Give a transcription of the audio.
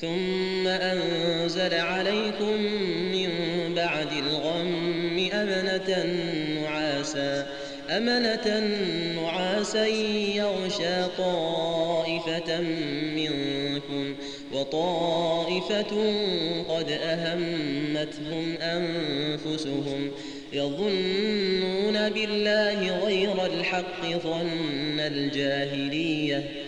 ثم أنزل عليكم من بعد الغم أمنة نعاسا أمنة نعاسا يغشى طائفة منكم وطائفة قد أهمتهم أنفسهم يظنون بالله غير الحق ظن الجاهلية.